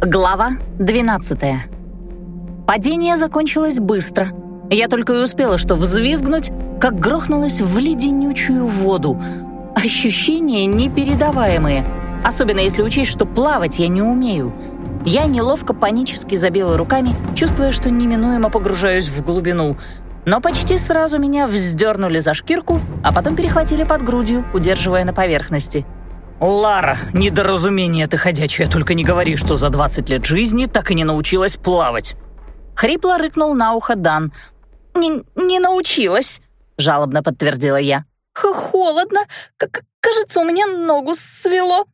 Глава 12 Падение закончилось быстро. Я только и успела что взвизгнуть, как грохнулась в леденючую воду. Ощущения непередаваемые, особенно если учесть, что плавать я не умею. Я неловко панически забила руками, чувствуя, что неминуемо погружаюсь в глубину. Но почти сразу меня вздернули за шкирку, а потом перехватили под грудью, удерживая на поверхности. «Лара, недоразумение ты ходячее, только не говори, что за 20 лет жизни так и не научилась плавать!» Хрипло рыкнул на ухо Дан. «Не, не научилась», — жалобно подтвердила я. «Холодно. Как кажется, у меня ногу свело».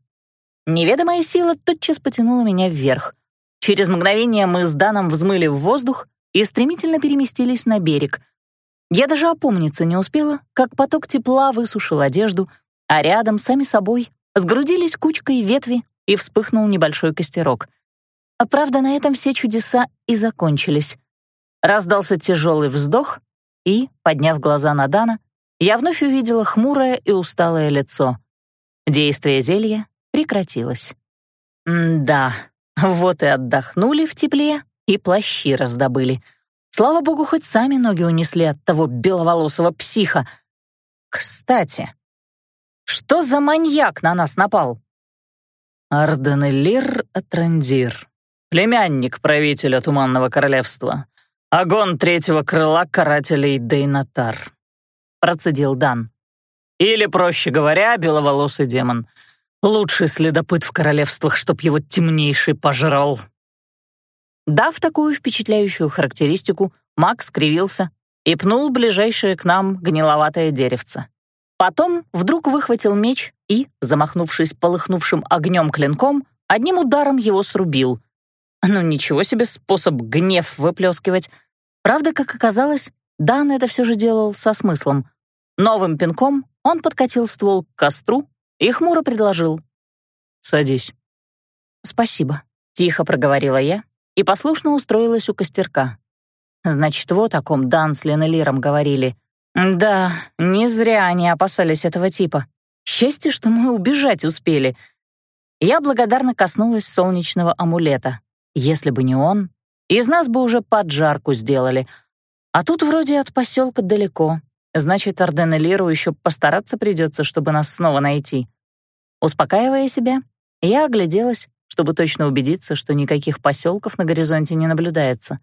Неведомая сила тотчас потянула меня вверх. Через мгновение мы с Даном взмыли в воздух и стремительно переместились на берег. Я даже опомниться не успела, как поток тепла высушил одежду, а рядом, сами собой, Сгрудились кучкой ветви, и вспыхнул небольшой костерок. А правда, на этом все чудеса и закончились. Раздался тяжелый вздох, и, подняв глаза на Дана, я вновь увидела хмурое и усталое лицо. Действие зелья прекратилось. М-да, вот и отдохнули в тепле, и плащи раздобыли. Слава богу, хоть сами ноги унесли от того беловолосого психа. Кстати, что за маньяк на нас напал? Арденелир Атрандир, племянник правителя Туманного Королевства, огон третьего крыла карателей Дейнатар, процедил Дан. Или, проще говоря, беловолосый демон. Лучший следопыт в королевствах, чтоб его темнейший пожрал. Дав такую впечатляющую характеристику, Мак скривился и пнул ближайшее к нам гниловатое деревце. Потом вдруг выхватил меч и, замахнувшись полыхнувшим огнем клинком, одним ударом его срубил. Ну ничего себе способ гнев выплескивать. Правда, как оказалось, Дан это все же делал со смыслом. Новым пинком он подкатил ствол к костру и хмуро предложил. «Садись». «Спасибо», — тихо проговорила я и послушно устроилась у костерка. Значит, вот о ком Дан с Ленелиром говорили. Да, не зря они опасались этого типа. Счастье, что мы убежать успели. Я благодарно коснулась солнечного амулета. Если бы не он, из нас бы уже поджарку сделали. А тут вроде от поселка далеко. Значит, Арденелиру еще постараться придется, чтобы нас снова найти. Успокаивая себя, я огляделась, чтобы точно убедиться, что никаких поселков на горизонте не наблюдается.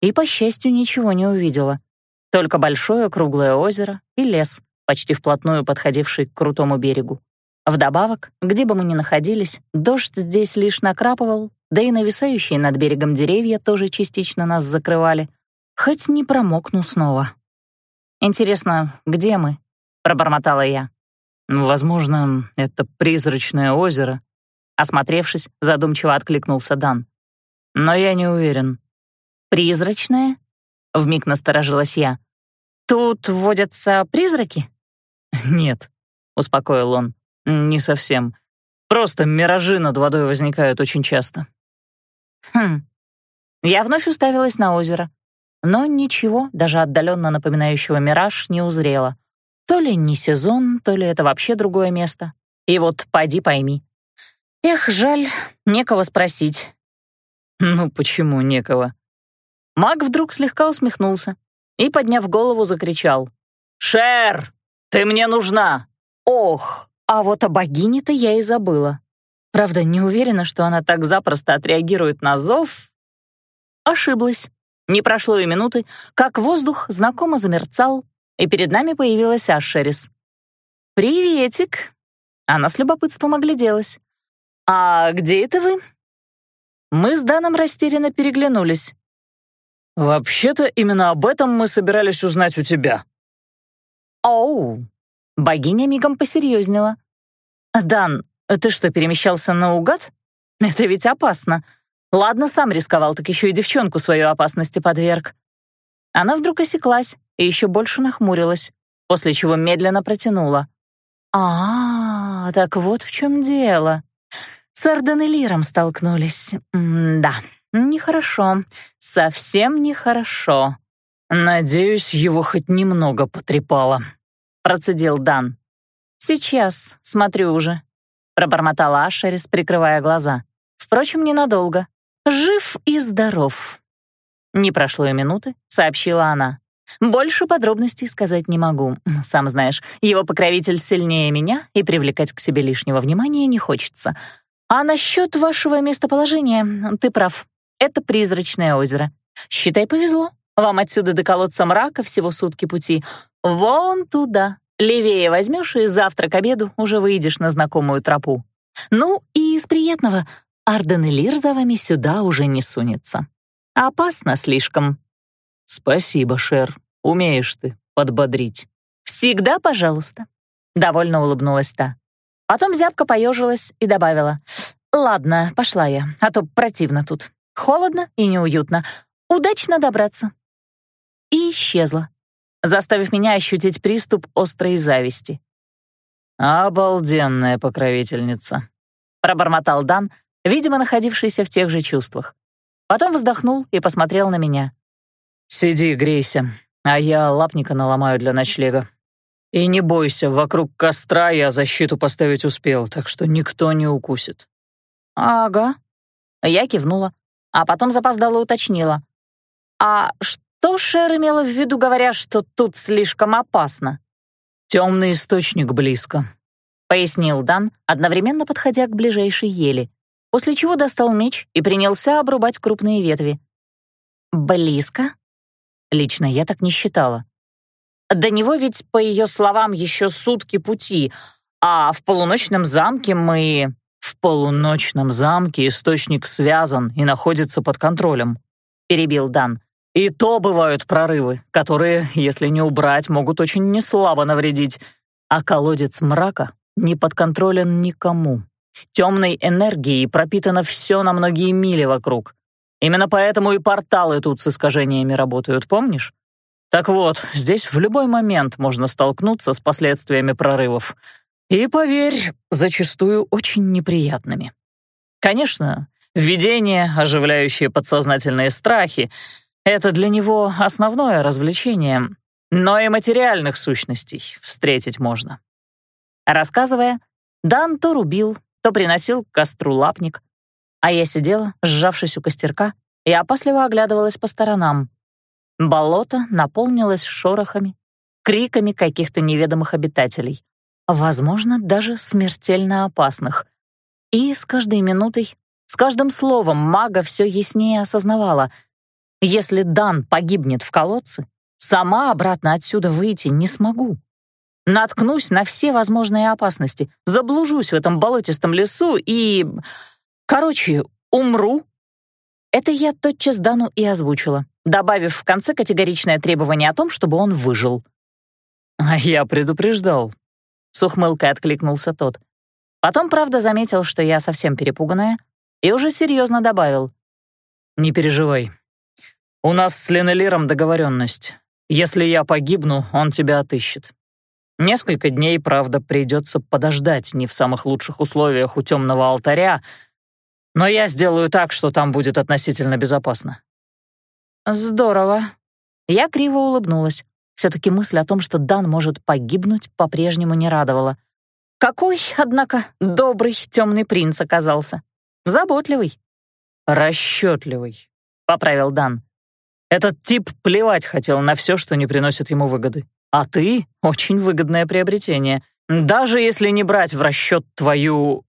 И, по счастью, ничего не увидела. Только большое круглое озеро и лес, почти вплотную подходивший к крутому берегу. Вдобавок, где бы мы ни находились, дождь здесь лишь накрапывал, да и нависающие над берегом деревья тоже частично нас закрывали. Хоть не промокну снова. «Интересно, где мы?» — пробормотала я. «Возможно, это призрачное озеро», — осмотревшись, задумчиво откликнулся Дан. «Но я не уверен». «Призрачное?» — вмиг насторожилась я. «Тут водятся призраки?» «Нет», — успокоил он, — «не совсем. Просто миражи над водой возникают очень часто». «Хм». Я вновь уставилась на озеро, но ничего, даже отдаленно напоминающего мираж, не узрела. То ли не сезон, то ли это вообще другое место. И вот пойди пойми. Эх, жаль, некого спросить. «Ну почему некого?» Маг вдруг слегка усмехнулся и, подняв голову, закричал. «Шер, ты мне нужна!» Ох, а вот о богине-то я и забыла. Правда, не уверена, что она так запросто отреагирует на зов. Ошиблась. Не прошло и минуты, как воздух знакомо замерцал, и перед нами появилась Ашерис. «Приветик!» Она с любопытством огляделась. «А где это вы?» Мы с Даном растерянно переглянулись. «Вообще-то именно об этом мы собирались узнать у тебя». «Оу!» Богиня мигом посерьезнела. «Дан, ты что, перемещался наугад? Это ведь опасно. Ладно, сам рисковал, так еще и девчонку свою опасности подверг». Она вдруг осеклась и еще больше нахмурилась, после чего медленно протянула. «А, так вот в чем дело. С Арданелиром столкнулись. М да». Нехорошо, совсем нехорошо. Надеюсь, его хоть немного потрепало, процедил Дан. Сейчас, смотрю уже, пробормотала Ашерис, прикрывая глаза. Впрочем, ненадолго. жив и здоров». Не прошло и минуты, сообщила она. «Больше подробностей сказать не могу. Сам знаешь, его покровитель сильнее меня, и привлекать к себе лишнего внимания не хочется. А насчет вашего местоположения ты прав. Это призрачное озеро. Считай, повезло. Вам отсюда до колодца мрака всего сутки пути. Вон туда. Левее возьмешь, и завтра к обеду уже выйдешь на знакомую тропу. Ну и из приятного. Арден и Лир за вами сюда уже не сунется. Опасно слишком. Спасибо, Шер. Умеешь ты подбодрить. Всегда пожалуйста. Довольно улыбнулась та. Потом зябко поежилась и добавила. «Ладно, пошла я, а то противно тут. Холодно и неуютно. Удачно добраться». И исчезла, заставив меня ощутить приступ острой зависти. «Обалденная покровительница», — пробормотал Дан, видимо, находившийся в тех же чувствах. Потом вздохнул и посмотрел на меня. «Сиди, грейся, а я лапника наломаю для ночлега. И не бойся, вокруг костра я защиту поставить успел, так что никто не укусит». «Ага». Я кивнула, а потом запоздала уточнила. «А что Шер имела в виду, говоря, что тут слишком опасно?» «Темный источник близко», — пояснил Дан, одновременно подходя к ближайшей ели, после чего достал меч и принялся обрубать крупные ветви. «Близко?» Лично я так не считала. До него ведь, по ее словам, еще сутки пути, а в полуночном замке мы... В полуночном замке источник связан и находится под контролем, перебил Дан. И то бывают прорывы, которые, если не убрать, могут очень неслабо навредить. А колодец мрака не подконтролен никому. Темной энергией пропитано все на многие мили вокруг. Именно поэтому и порталы тут с искажениями работают, помнишь? Так вот, здесь в любой момент можно столкнуться с последствиями прорывов. И, поверь, зачастую очень неприятными. Конечно, видения, оживляющие подсознательные страхи — это для него основное развлечение, но и материальных сущностей встретить можно. Рассказывая, Дан то рубил, то приносил к костру лапник, а я сидела, сжавшись у костерка, и опасливо оглядывалась по сторонам. Болото наполнилось шорохами, криками каких-то неведомых обитателей, возможно, даже смертельно опасных. И с каждой минутой, с каждым словом мага все яснее осознавала, если Дан погибнет в колодце, сама обратно отсюда выйти не смогу. Наткнусь на все возможные опасности, заблужусь в этом болотистом лесу и... Короче, умру. Это я тотчас Дану и озвучила добавив в конце категоричное требование о том, чтобы он выжил. «А я предупреждал», — с ухмылкой откликнулся тот. Потом, правда, заметил, что я совсем перепуганная, и уже серьезно добавил. «Не переживай. У нас с Ленелиром договоренность. Если я погибну, он тебя отыщет. Несколько дней, правда, придется подождать не в самых лучших условиях у темного алтаря, но я сделаю так, что там будет относительно безопасно. «Здорово». Я криво улыбнулась. Все-таки мысль о том, что Дан может погибнуть, по-прежнему не радовала. Какой, однако, добрый темный принц оказался. Заботливый. «Расчетливый», — поправил Дан. «Этот тип плевать хотел на все, что не приносит ему выгоды. А ты — очень выгодное приобретение, даже если не брать в расчет твою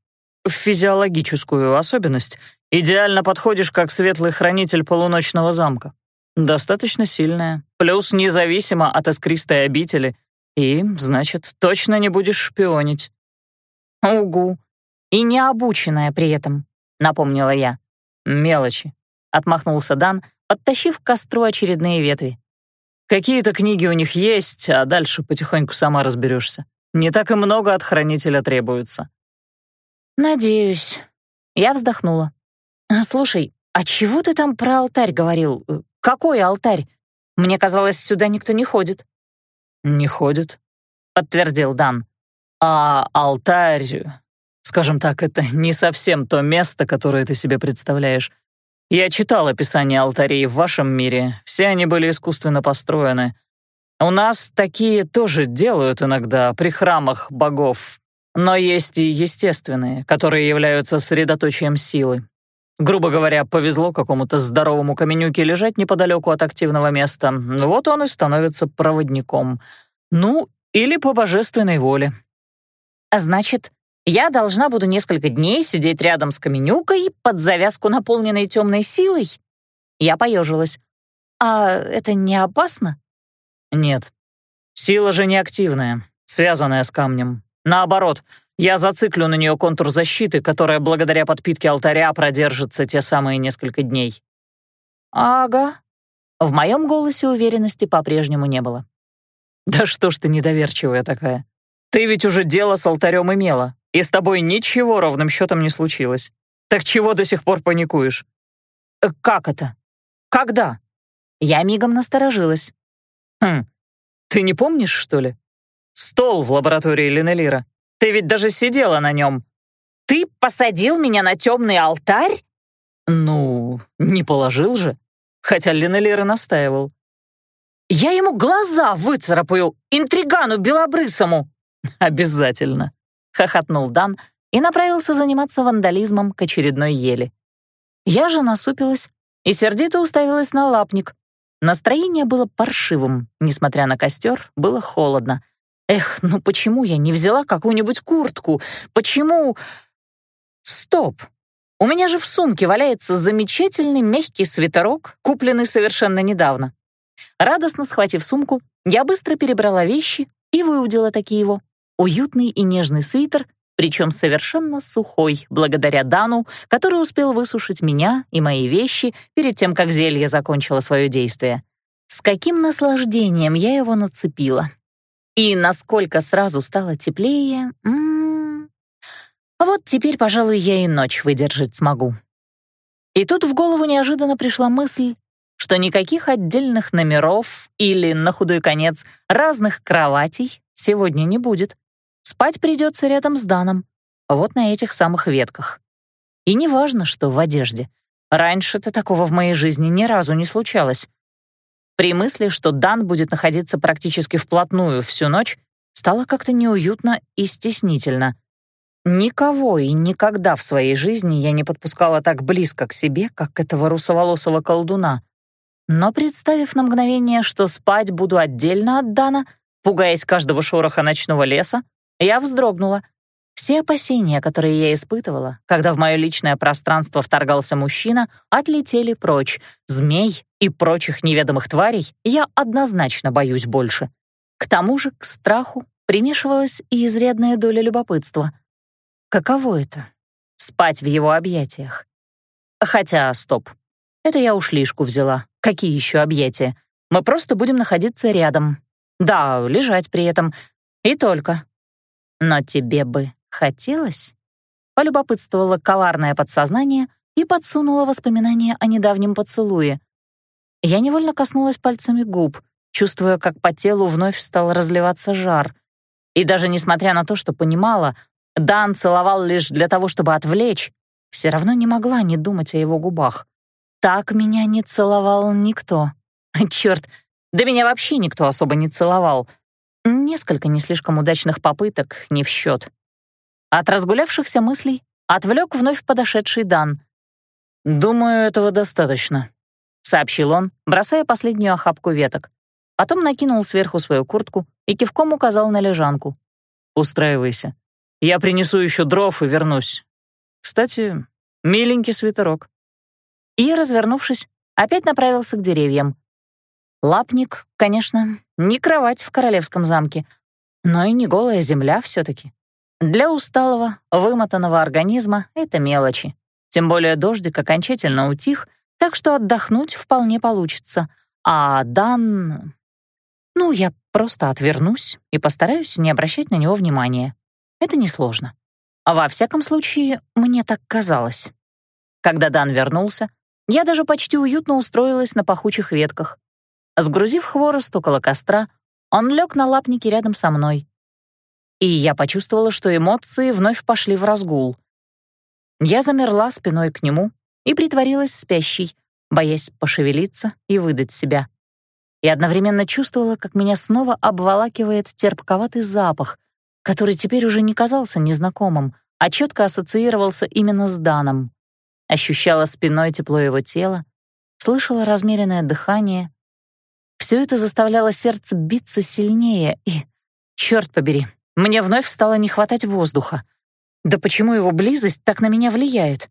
физиологическую особенность, идеально подходишь как светлый хранитель полуночного замка. Достаточно сильная, плюс независимо от искристой обители, и, значит, точно не будешь шпионить. «Угу. И необученная при этом», — напомнила я. «Мелочи», — отмахнулся Дан, подтащив к костру очередные ветви. «Какие-то книги у них есть, а дальше потихоньку сама разберешься. Не так и много от хранителя требуется». «Надеюсь». Я вздохнула. «Слушай, а чего ты там про алтарь говорил? «Какой алтарь? Мне казалось, сюда никто не ходит». «Не ходит», — подтвердил Дан. «А алтарь, скажем так, это не совсем то место, которое ты себе представляешь. Я читал описание алтарей в вашем мире, все они были искусственно построены. У нас такие тоже делают иногда при храмах богов, но есть и естественные, которые являются средоточием силы. Грубо говоря, повезло какому-то здоровому каменюке лежать неподалеку от активного места. Вот он и становится проводником. Ну, или по божественной воле. А значит, я должна буду несколько дней сидеть рядом с каменюкой под завязку, наполненной темной силой? Я поежилась. А это не опасно? Нет. Сила же не активная, связанная с камнем. Наоборот, я зациклю на нее контур защиты, которая благодаря подпитке алтаря продержится те самые несколько дней. Ага. В моем голосе уверенности по-прежнему не было. Да что ж ты недоверчивая такая. Ты ведь уже дело с алтарем имела, и с тобой ничего ровным счетом не случилось. Так чего до сих пор паникуешь? Э, как это? Когда? Я мигом насторожилась. Хм, ты не помнишь, что ли? Стол в лаборатории Ленелира. Ты ведь даже сидела на нем. Ты посадил меня на темный алтарь? Ну, не положил же. Хотя Ленелир и настаивал. Я ему глаза выцарапаю, интригану белобрысому. Обязательно, хохотнул Дан и направился заниматься вандализмом к очередной ели. Я же насупилась и сердито уставилась на лапник. Настроение было паршивым, несмотря на костер, было холодно. Эх, ну почему я не взяла какую-нибудь куртку? Почему... Стоп! У меня же в сумке валяется замечательный мягкий свитерок, купленный совершенно недавно. Радостно схватив сумку, я быстро перебрала вещи и выудила такие его. Уютный и нежный свитер, причем совершенно сухой, благодаря Дану, который успел высушить меня и мои вещи перед тем, как зелье закончило свое действие. С каким наслаждением я его нацепила. И насколько сразу стало теплее... М -м -м. Вот теперь, пожалуй, я и ночь выдержать смогу. И тут в голову неожиданно пришла мысль, что никаких отдельных номеров или, на худой конец, разных кроватей сегодня не будет. Спать придется рядом с Даном, вот на этих самых ветках. И не важно, что в одежде. Раньше-то такого в моей жизни ни разу не случалось. При мысли, что Дан будет находиться практически вплотную всю ночь, стало как-то неуютно и стеснительно. Никого и никогда в своей жизни я не подпускала так близко к себе, как этого русоволосого колдуна. Но представив на мгновение, что спать буду отдельно от Дана, пугаясь каждого шороха ночного леса, я вздрогнула. Все опасения, которые я испытывала, когда в мое личное пространство вторгался мужчина, отлетели прочь. Змей и прочих неведомых тварей я однозначно боюсь больше. К тому же к страху примешивалась и изрядная доля любопытства. Каково это — спать в его объятиях? Хотя, стоп, это я уж лишку взяла. Какие еще объятия? Мы просто будем находиться рядом. Да, лежать при этом. И только. Но тебе бы хотелось? Полюбопытствовало коварное подсознание и подсунуло воспоминания о недавнем поцелуе. Я невольно коснулась пальцами губ, чувствуя, как по телу вновь стал разливаться жар. И даже несмотря на то, что понимала, Дан целовал лишь для того, чтобы отвлечь, все равно не могла не думать о его губах. Так меня не целовал никто. Черт, да меня вообще никто особо не целовал. Несколько не слишком удачных попыток не в счет. От разгулявшихся мыслей отвлек вновь подошедший Дан. «Думаю, этого достаточно», — сообщил он, бросая последнюю охапку веток. Потом накинул сверху свою куртку и кивком указал на лежанку. «Устраивайся. Я принесу еще дров и вернусь. Кстати, миленький свитерок и, развернувшись, опять направился к деревьям. Лапник, конечно, не кровать в королевском замке, но и не голая земля все таки Для усталого, вымотанного организма это мелочи. Тем более дождик окончательно утих, так что отдохнуть вполне получится. А Дан... Ну, я просто отвернусь и постараюсь не обращать на него внимания. Это несложно. Во всяком случае, мне так казалось. Когда Дан вернулся, я даже почти уютно устроилась на пахучих ветках. Сгрузив хворост около костра, он лег на лапнике рядом со мной. И я почувствовала, что эмоции вновь пошли в разгул. Я замерла спиной к нему и притворилась спящей, боясь пошевелиться и выдать себя. И одновременно чувствовала, как меня снова обволакивает терпковатый запах, который теперь уже не казался незнакомым, а четко ассоциировался именно с Даном. ощущала спиной тепло его тела, слышала размеренное дыхание. Все это заставляло сердце биться сильнее, и, черт побери, мне вновь стало не хватать воздуха. Да почему его близость так на меня влияет?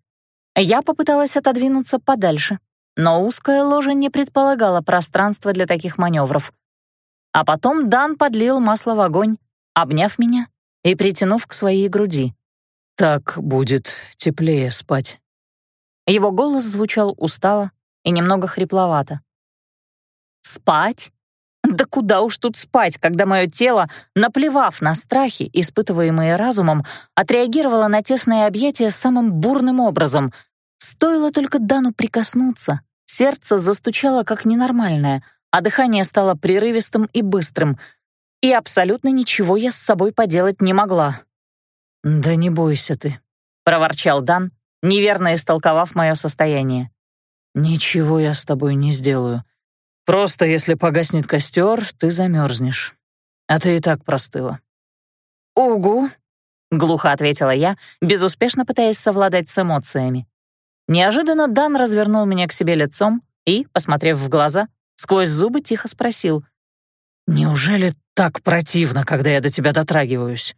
Я попыталась отодвинуться подальше, но узкая ложа не предполагала пространства для таких маневров. А потом Дан подлил масло в огонь, обняв меня и притянув к своей груди. «Так будет теплее спать». Его голос звучал устало и немного хрипловато. «Спать? Да куда уж тут спать, когда мое тело, наплевав на страхи, испытываемые разумом, отреагировало на тесное объятие самым бурным образом. Стоило только Дану прикоснуться, сердце застучало как ненормальное, а дыхание стало прерывистым и быстрым, и абсолютно ничего я с собой поделать не могла. «Да не бойся ты», — проворчал Дан, неверно истолковав мое состояние. «Ничего я с тобой не сделаю. Просто если погаснет костер, ты замерзнешь. А ты и так простыла». «Угу», — глухо ответила я, безуспешно пытаясь совладать с эмоциями. Неожиданно Дан развернул меня к себе лицом и, посмотрев в глаза, сквозь зубы тихо спросил. «Неужели так противно, когда я до тебя дотрагиваюсь?»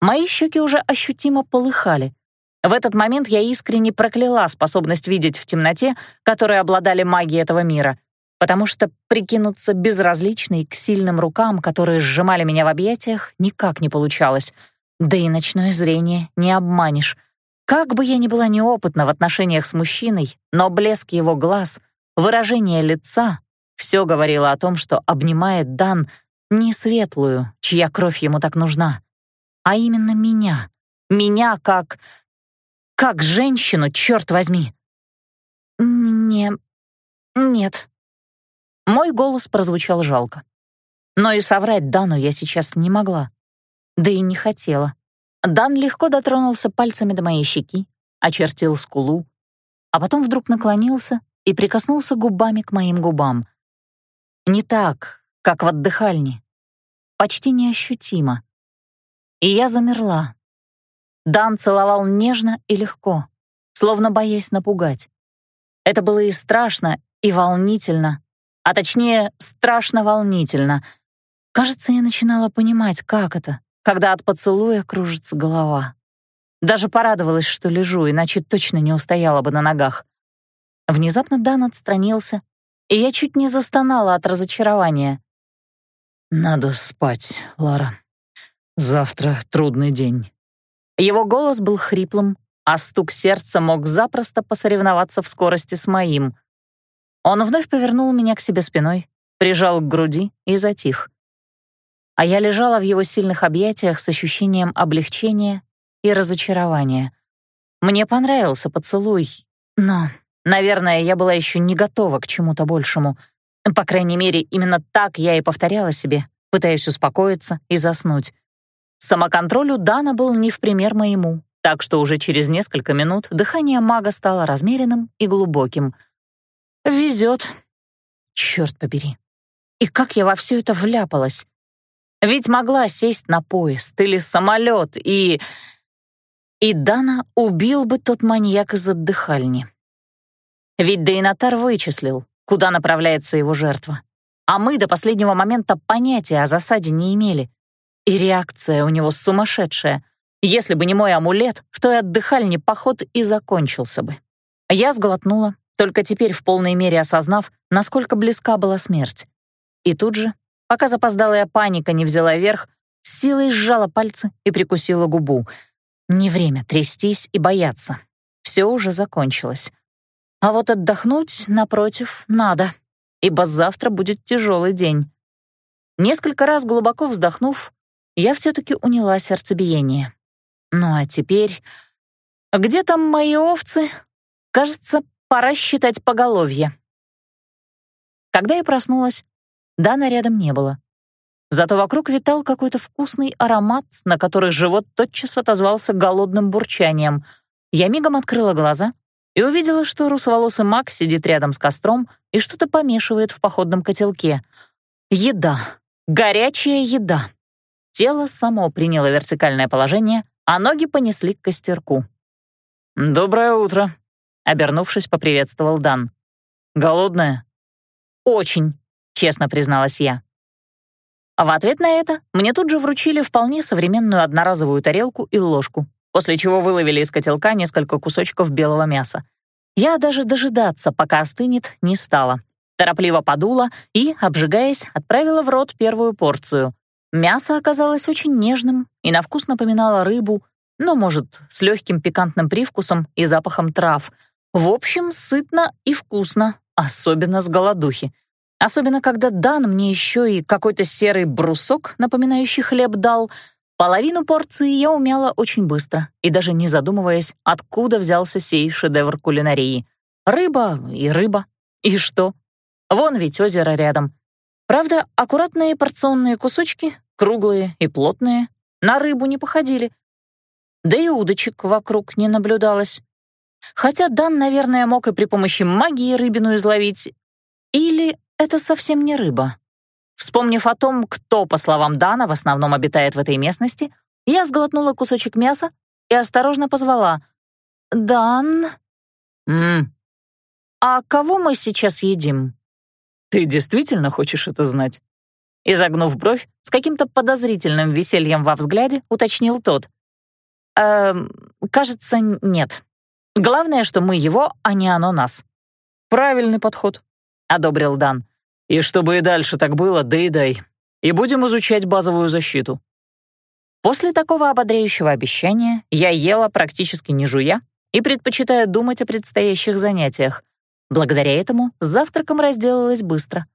Мои щеки уже ощутимо полыхали. В этот момент я искренне прокляла способность видеть в темноте, которой обладали маги этого мира, потому что прикинуться безразличной к сильным рукам, которые сжимали меня в объятиях, никак не получалось. Да и ночное зрение не обманешь — как бы я ни была неопытна в отношениях с мужчиной, но блеск его глаз, выражение лица — все говорило о том, что обнимает Дан не светлую, чья кровь ему так нужна, а именно меня. Меня как... как женщину, черт возьми. Не... нет. Мой голос прозвучал жалко. Но и соврать Дану я сейчас не могла. Да и не хотела. Дан легко дотронулся пальцами до моей щеки, очертил скулу, а потом вдруг наклонился и прикоснулся губами к моим губам. Не так, как в отдыхальне, почти неощутимо. И я замерла. Дан целовал нежно и легко, словно боясь напугать. Это было и страшно, и волнительно, а точнее, страшно-волнительно. Кажется, я начинала понимать, как это когда от поцелуя кружится голова. Даже порадовалась, что лежу, иначе точно не устояла бы на ногах. Внезапно Дан отстранился, и я чуть не застонала от разочарования. «Надо спать, Лара. Завтра трудный день». Его голос был хриплым, а стук сердца мог запросто посоревноваться в скорости с моим. Он вновь повернул меня к себе спиной, прижал к груди и затих а я лежала в его сильных объятиях с ощущением облегчения и разочарования. Мне понравился поцелуй, но, наверное, я была еще не готова к чему-то большему. По крайней мере, именно так я и повторяла себе, пытаясь успокоиться и заснуть. Самоконтроль у Дана был не в пример моему, так что уже через несколько минут дыхание мага стало размеренным и глубоким. Везет. Черт побери. И как я во все это вляпалась? Ведь могла сесть на поезд или самолет, и... И Дана убил бы тот маньяк из отдыхальни. Ведь Дейнатар вычислил, куда направляется его жертва. А мы до последнего момента понятия о засаде не имели. И реакция у него сумасшедшая. Если бы не мой амулет, в той отдыхальне поход и закончился бы. Я сглотнула, только теперь в полной мере осознав, насколько близка была смерть. И тут же Пока запоздалая паника не взяла верх, с силой сжала пальцы и прикусила губу. Не время трястись и бояться. Все уже закончилось. А вот отдохнуть, напротив, надо, ибо завтра будет тяжелый день. Несколько раз глубоко вздохнув, я все-таки уняла сердцебиение. Ну а теперь... Где там мои овцы? Кажется, пора считать поголовье. Когда я проснулась, Дана рядом не было. Зато вокруг витал какой-то вкусный аромат, на который живот тотчас отозвался голодным бурчанием. Я мигом открыла глаза и увидела, что русоволосый маг сидит рядом с костром и что-то помешивает в походном котелке. Еда. Горячая еда. Тело само приняло вертикальное положение, а ноги понесли к костерку. «Доброе утро», — обернувшись, поприветствовал Дан. «Голодная?» «Очень», — честно призналась я. В ответ на это мне тут же вручили вполне современную одноразовую тарелку и ложку, после чего выловили из котелка несколько кусочков белого мяса. Я даже дожидаться, пока остынет, не стала. Торопливо подула и, обжигаясь, отправила в рот первую порцию. Мясо оказалось очень нежным и на вкус напоминало рыбу, но, может, с легким пикантным привкусом и запахом трав. В общем, сытно и вкусно, особенно с голодухи. Особенно, когда Дан мне еще и какой-то серый брусок, напоминающий хлеб, дал. Половину порции я умяла очень быстро и даже не задумываясь, откуда взялся сей шедевр кулинарии. Рыба и рыба. И что? Вон ведь озеро рядом. Правда, аккуратные порционные кусочки, круглые и плотные, на рыбу не походили. Да и удочек вокруг не наблюдалось. Хотя Дан, наверное, мог и при помощи магии рыбину изловить. Или это совсем не рыба. Вспомнив о том, кто, по словам Дана, в основном обитает в этой местности, я сглотнула кусочек мяса и осторожно позвала. «Дан?» «М-м». «А кого мы сейчас едим?» «Ты действительно хочешь это знать?» Изогнув бровь, с каким-то подозрительным весельем во взгляде, уточнил тот. «Эм, кажется, нет. Главное, что мы его, а не оно нас». «Правильный подход», — одобрил Дан. И чтобы и дальше так было, да и дай. И будем изучать базовую защиту». После такого ободряющего обещания я ела практически не жуя и предпочитая думать о предстоящих занятиях. Благодаря этому с завтраком разделалась быстро.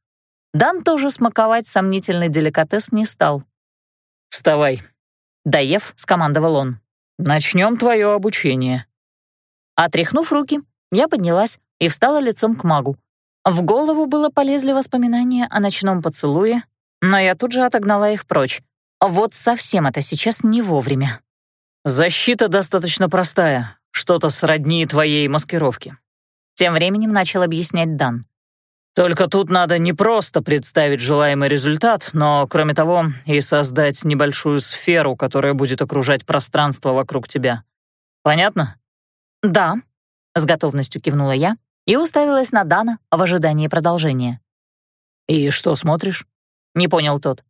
Дан тоже смаковать сомнительный деликатес не стал. «Вставай», — доев, скомандовал он. «Начнем твое обучение». Отряхнув руки, я поднялась и встала лицом к магу. В голову было полезли воспоминания о ночном поцелуе, но я тут же отогнала их прочь. Вот совсем это сейчас не вовремя. «Защита достаточно простая, что-то сродни твоей маскировки», тем временем начал объяснять Дан. «Только тут надо не просто представить желаемый результат, но, кроме того, и создать небольшую сферу, которая будет окружать пространство вокруг тебя. Понятно?» «Да», — с готовностью кивнула я и уставилась на Дана в ожидании продолжения. «И что смотришь?» — не понял тот.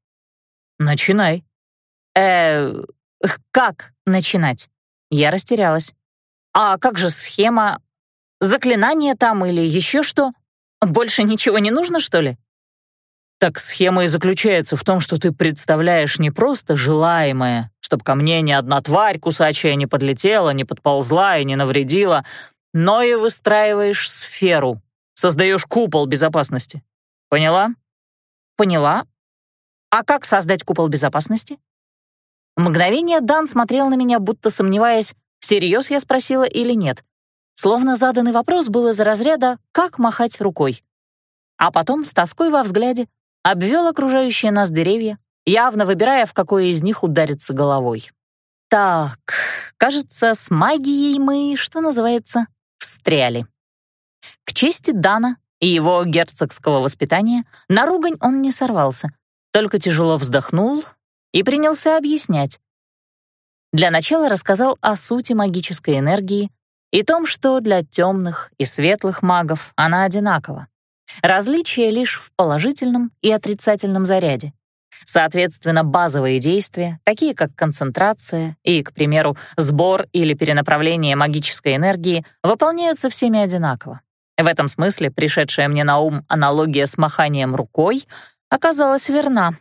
«Начинай». «Э, как начинать?» Я растерялась. «А как же схема? Заклинание там или еще что? Больше ничего не нужно, что ли?» Так схема и заключается в том, что ты представляешь не просто желаемое, чтобы ко мне ни одна тварь кусачая не подлетела, не подползла и не навредила, но и выстраиваешь сферу, создаешь купол безопасности. Поняла? Поняла. А как создать купол безопасности? Мгновение Дан смотрел на меня, будто сомневаясь, всерьез я спросила или нет. Словно заданный вопрос был из разряда «как махать рукой?». А потом, с тоской во взгляде, обвел окружающие нас деревья, явно выбирая, в какое из них удариться головой. Так, кажется, с магией мы, что называется, встряли. К чести Дана и его герцогского воспитания на ругань он не сорвался, только тяжело вздохнул и принялся объяснять. Для начала рассказал о сути магической энергии и том, что для темных и светлых магов она одинакова. Различие лишь в положительном и отрицательном заряде. Соответственно, базовые действия, такие как концентрация и, к примеру, сбор или перенаправление магической энергии, выполняются всеми одинаково. В этом смысле пришедшая мне на ум аналогия с маханием рукой оказалась верна.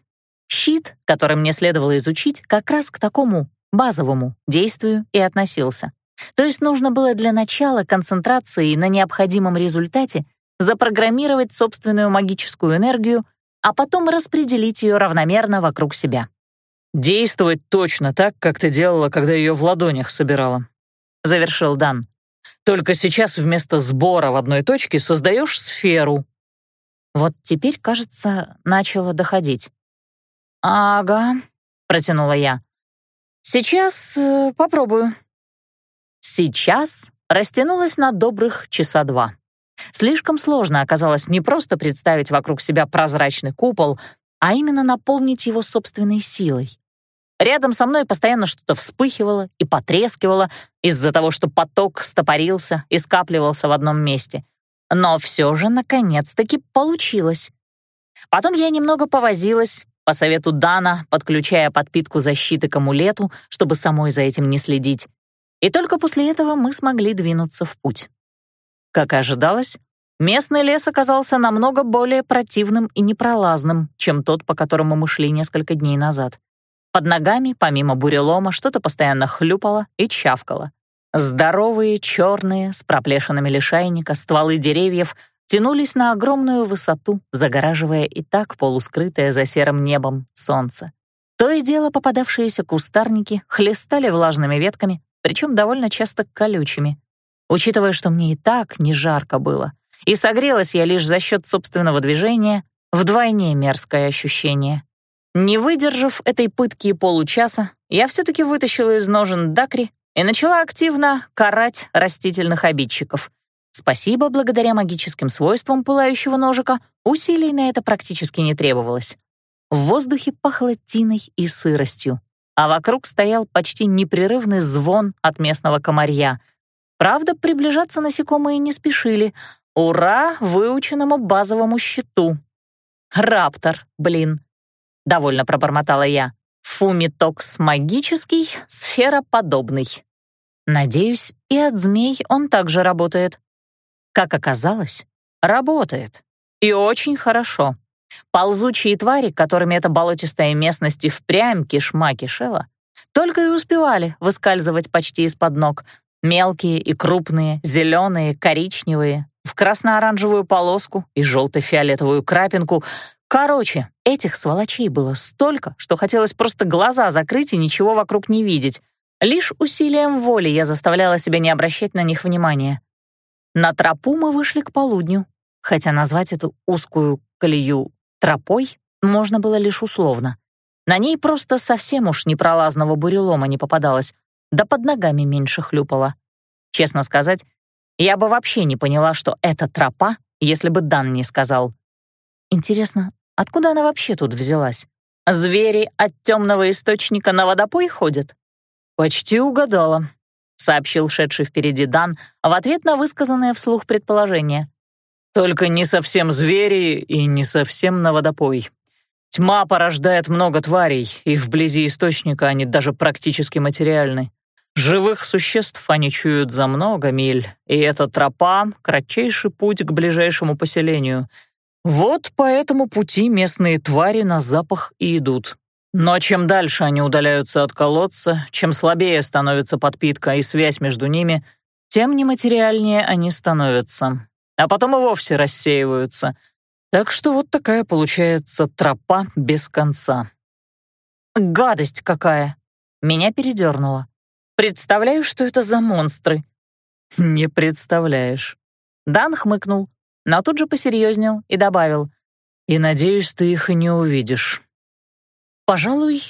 Щит, который мне следовало изучить, как раз к такому базовому действию и относился. То есть нужно было для начала концентрации на необходимом результате запрограммировать собственную магическую энергию а потом распределить ее равномерно вокруг себя. «Действовать точно так, как ты делала, когда ее в ладонях собирала», — завершил Дан. «Только сейчас вместо сбора в одной точке создаешь сферу». Вот теперь, кажется, начало доходить. «Ага», — протянула я. «Сейчас э, попробую». «Сейчас» растянулась на добрых часа два. Слишком сложно оказалось не просто представить вокруг себя прозрачный купол, а именно наполнить его собственной силой. Рядом со мной постоянно что-то вспыхивало и потрескивало из-за того, что поток стопорился и скапливался в одном месте. Но все же, наконец-таки, получилось. Потом я немного повозилась, по совету Дана, подключая подпитку защиты к амулету, чтобы самой за этим не следить. И только после этого мы смогли двинуться в путь. Как и ожидалось, местный лес оказался намного более противным и непролазным, чем тот, по которому мы шли несколько дней назад. Под ногами, помимо бурелома, что-то постоянно хлюпало и чавкало. Здоровые, черные, с проплешинами лишайника, стволы деревьев тянулись на огромную высоту, загораживая и так полускрытое за серым небом солнце. То и дело попадавшиеся кустарники хлестали влажными ветками, причем довольно часто колючими. Учитывая, что мне и так не жарко было, и согрелась я лишь за счет собственного движения, вдвойне мерзкое ощущение. Не выдержав этой пытки и получаса, я все-таки вытащила из ножен дакри и начала активно карать растительных обидчиков. Спасибо, благодаря магическим свойствам пылающего ножика, усилий на это практически не требовалось. В воздухе пахло тиной и сыростью а вокруг стоял почти непрерывный звон от местного комарья. Правда, приближаться насекомые не спешили. Ура выученному базовому щиту! «Раптор, блин!» — довольно пробормотала я. «Фумитокс магический, сфера подобный. Надеюсь, и от змей он также работает. Как оказалось, работает. И очень хорошо. Ползучие твари, которыми эта болотистая местность и впрямь кишма кишела, только и успевали выскальзывать почти из-под ног. Мелкие и крупные, зеленые, коричневые, в красно-оранжевую полоску и желто-фиолетовую крапинку. Короче, этих сволочей было столько, что хотелось просто глаза закрыть и ничего вокруг не видеть. Лишь усилием воли я заставляла себя не обращать на них внимания. На тропу мы вышли к полудню, хотя назвать эту узкую колею Тропой можно было лишь условно. На ней просто совсем уж непролазного бурелома не попадалось, да под ногами меньше хлюпало. Честно сказать, я бы вообще не поняла, что это тропа, если бы Дан не сказал. Интересно, откуда она вообще тут взялась? Звери от темного источника на водопой ходят? Почти угадала, сообщил шедший впереди Дан в ответ на высказанное вслух предположение. Только не совсем звери и не совсем на водопой. Тьма порождает много тварей, и вблизи источника они даже практически материальны. Живых существ они чуют за много миль, и эта тропа — кратчайший путь к ближайшему поселению. Вот по этому пути местные твари на запах и идут. Но чем дальше они удаляются от колодца, чем слабее становится подпитка и связь между ними, тем нематериальнее они становятся а потом и вовсе рассеиваются. Так что вот такая получается тропа без конца. Гадость какая! Меня передернуло. Представляю, что это за монстры. Не представляешь. Дан хмыкнул, но тут же посерьезнел и добавил. И надеюсь, ты их и не увидишь. Пожалуй,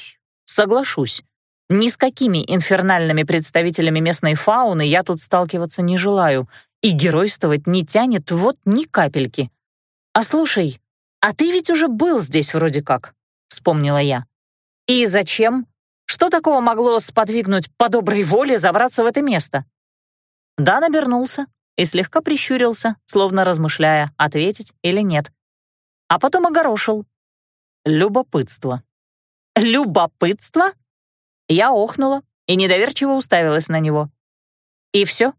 соглашусь. Ни с какими инфернальными представителями местной фауны я тут сталкиваться не желаю, и геройствовать не тянет вот ни капельки. «А слушай, а ты ведь уже был здесь вроде как», — вспомнила я. «И зачем? Что такого могло сподвигнуть по доброй воле забраться в это место?» Дан обернулся и слегка прищурился, словно размышляя, ответить или нет. А потом огорошил. Любопытство. «Любопытство?» Я охнула и недоверчиво уставилась на него. «И все?»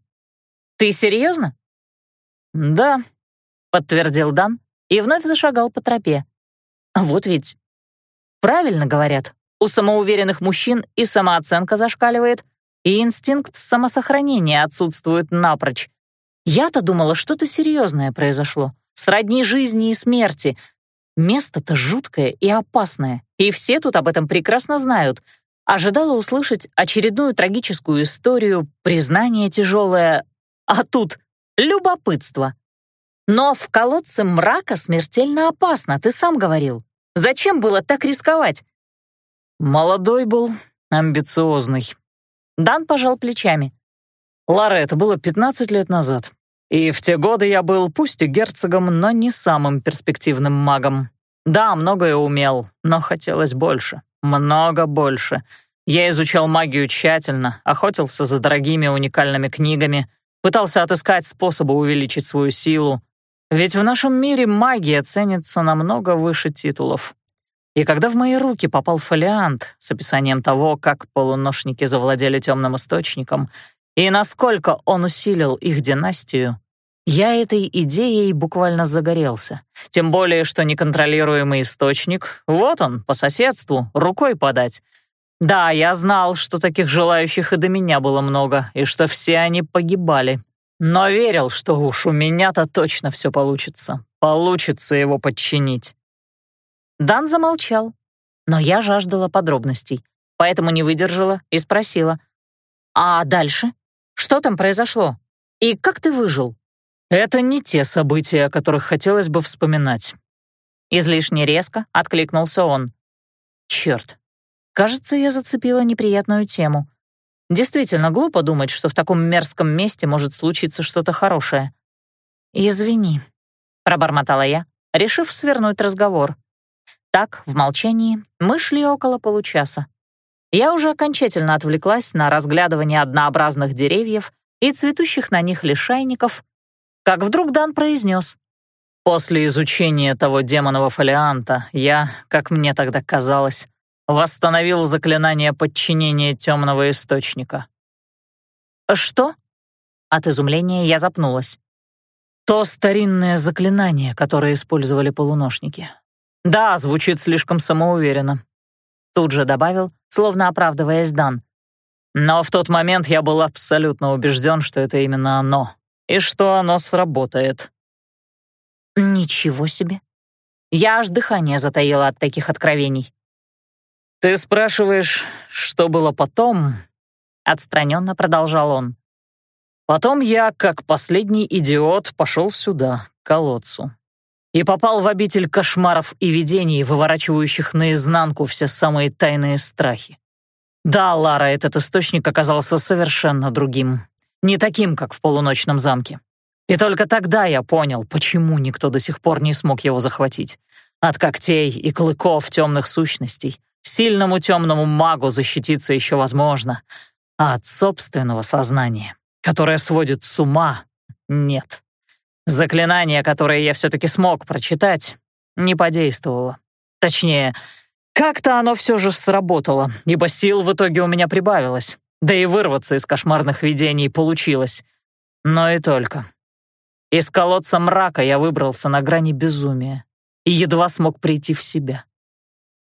«Ты серьезно?» «Да», — подтвердил Дан и вновь зашагал по тропе. «Вот ведь правильно говорят, у самоуверенных мужчин и самооценка зашкаливает, и инстинкт самосохранения отсутствует напрочь. Я-то думала, что-то серьезное произошло, сродни жизни и смерти. Место-то жуткое и опасное, и все тут об этом прекрасно знают. Ожидала услышать очередную трагическую историю, признание тяжелое, а тут любопытство. Но в колодце мрака смертельно опасно, ты сам говорил. Зачем было так рисковать? Молодой был, амбициозный. Дан пожал плечами. Лара, это было 15 лет назад. И в те годы я был пусть и герцогом, но не самым перспективным магом. Да, многое умел, но хотелось больше. много больше. Я изучал магию тщательно, охотился за дорогими уникальными книгами, пытался отыскать способы увеличить свою силу. Ведь в нашем мире магия ценится намного выше титулов. И когда в мои руки попал фолиант с описанием того, как полуношники завладели темным источником и насколько он усилил их династию, я этой идеей буквально загорелся. Тем более, что неконтролируемый источник, вот он, по соседству, рукой подать. Да, я знал, что таких желающих и до меня было много, и что все они погибали. Но верил, что уж у меня-то точно все получится. Получится его подчинить. Дан замолчал, но я жаждала подробностей, поэтому не выдержала и спросила. «А дальше? Что там произошло? И как ты выжил?» Это не те события, о которых хотелось бы вспоминать. Излишне резко откликнулся он. Черт, кажется, я зацепила неприятную тему. Действительно глупо думать, что в таком мерзком месте может случиться что-то хорошее. «Извини», — пробормотала я, решив свернуть разговор. Так, в молчании, мы шли около получаса. Я уже окончательно отвлеклась на разглядывание однообразных деревьев и цветущих на них лишайников, как вдруг Дан произнес. «После изучения того демонового фолианта я, как мне тогда казалось, восстановил заклинание подчинения темного источника». «Что?» От изумления я запнулась. «То старинное заклинание, которое использовали полуношники. Да, звучит слишком самоуверенно». Тут же добавил, словно оправдываясь Дан. «Но в тот момент я был абсолютно убежден, что это именно оно, и что оно сработает». «Ничего себе!» Я аж дыхание затаила от таких откровений. «Ты спрашиваешь, что было потом?» — отстраненно продолжал он. «Потом я, как последний идиот, пошел сюда, к колодцу, и попал в обитель кошмаров и видений, выворачивающих наизнанку все самые тайные страхи. Да, Лара, этот источник оказался совершенно другим не таким, как в полуночном замке. И только тогда я понял, почему никто до сих пор не смог его захватить. От когтей и клыков темных сущностей сильному темному магу защититься еще возможно, а от собственного сознания, которое сводит с ума, нет. Заклинание, которое я все-таки смог прочитать, не подействовало. Точнее, как-то оно все же сработало, ибо сил в итоге у меня прибавилось. Да и вырваться из кошмарных видений получилось. Но и только. Из колодца мрака я выбрался на грани безумия и едва смог прийти в себя.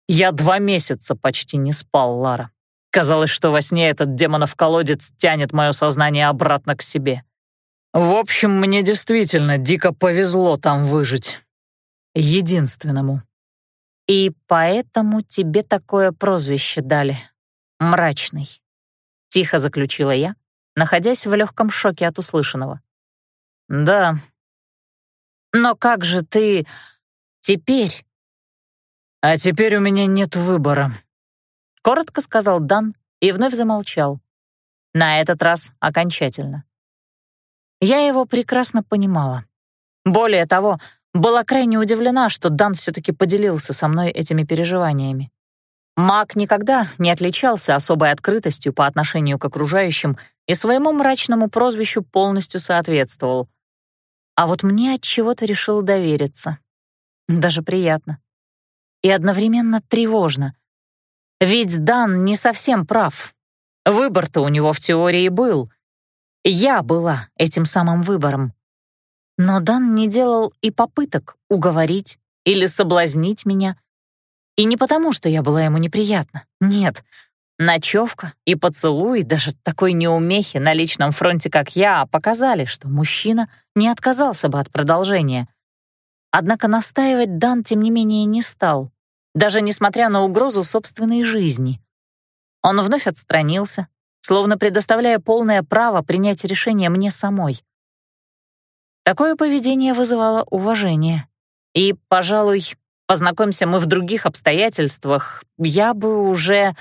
Я два месяца почти не спал, Лара. Казалось, что во сне этот демонов колодец тянет мое сознание обратно к себе. В общем, мне действительно дико повезло там выжить. Единственному. И поэтому тебе такое прозвище дали. Мрачный. Тихо заключила я, находясь в легком шоке от услышанного. «Да». «Но как же ты теперь?» «А теперь у меня нет выбора», — коротко сказал Дан и вновь замолчал. На этот раз окончательно. Я его прекрасно понимала. Более того, была крайне удивлена, что Дан все-таки поделился со мной этими переживаниями. Маг никогда не отличался особой открытостью по отношению к окружающим и своему мрачному прозвищу полностью соответствовал. А вот мне от чего-то решил довериться. Даже приятно. И одновременно тревожно. Ведь Дан не совсем прав. Выбор-то у него в теории был. Я была этим самым выбором. Но Дан не делал и попыток уговорить или соблазнить меня — и не потому, что я была ему неприятна. Нет. Ночевка и поцелуй даже такой неумехи на личном фронте, как я, показали, что мужчина не отказался бы от продолжения. Однако настаивать Дан, тем не менее, не стал, даже несмотря на угрозу собственной жизни. Он вновь отстранился, словно предоставляя полное право принять решение мне самой. Такое поведение вызывало уважение. И, пожалуй, Познакомься мы в других обстоятельствах, я бы уже...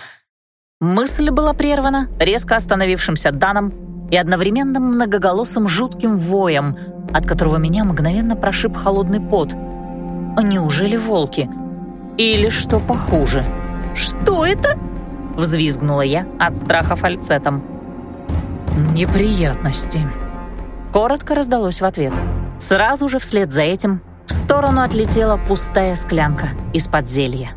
Мысль была прервана резко остановившимся Даном и одновременно многоголосым жутким воем, от которого меня мгновенно прошиб холодный пот. Неужели волки? Или что похуже? Что это?» — взвизгнула я от страха фальцетом. «Неприятности», — коротко раздалось в ответ. Сразу же вслед за этим в сторону отлетела пустая склянка из-под зелья.